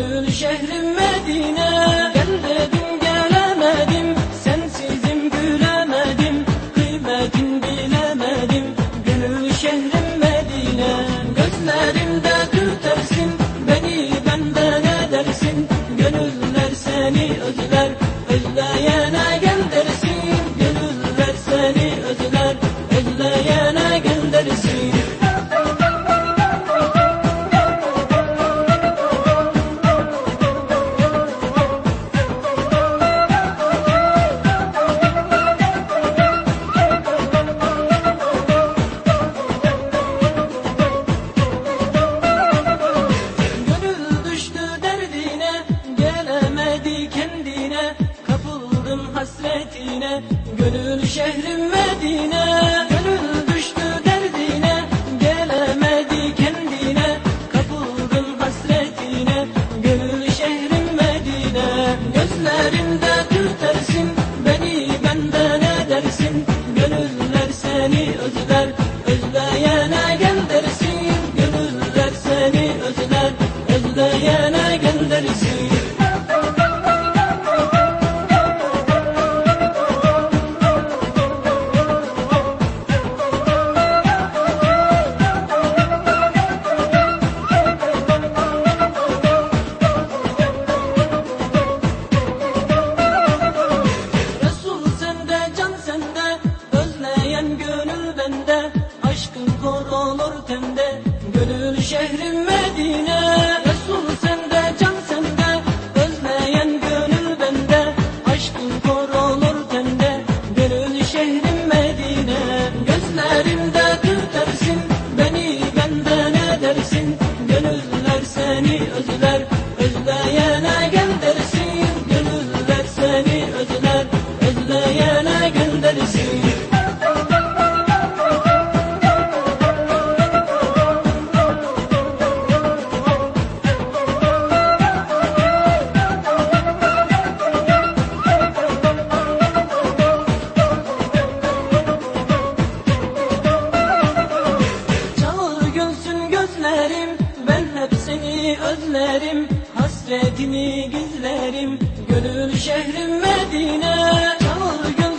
Gönül şehrim Medine Gel dedim gelemedim. Sensizim gülemedim Kıymetin bilemedim. Gönül şehrim Medine Gözlerimde tütersin Beni benden edersin Gönüller seni özler Özleyene gel dersin. Gönüller seni özler Özleyene gel dersin Kapıldım hasretine Gönül şehrim Medine şehrim Medine. Resul sende, can sende, özleyen gönül bende, aşkın korulur tende, gönül şehrim Medine. Gözlerimde tütersin, beni benden edersin, gönüller seni özler, özleyene gel dersin, gönüller seni özler, özleyene gel dersin. Özlerim Hasretini gizlerim Gönül şehrim Medine Çağır gülsün